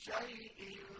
شَيْءٍ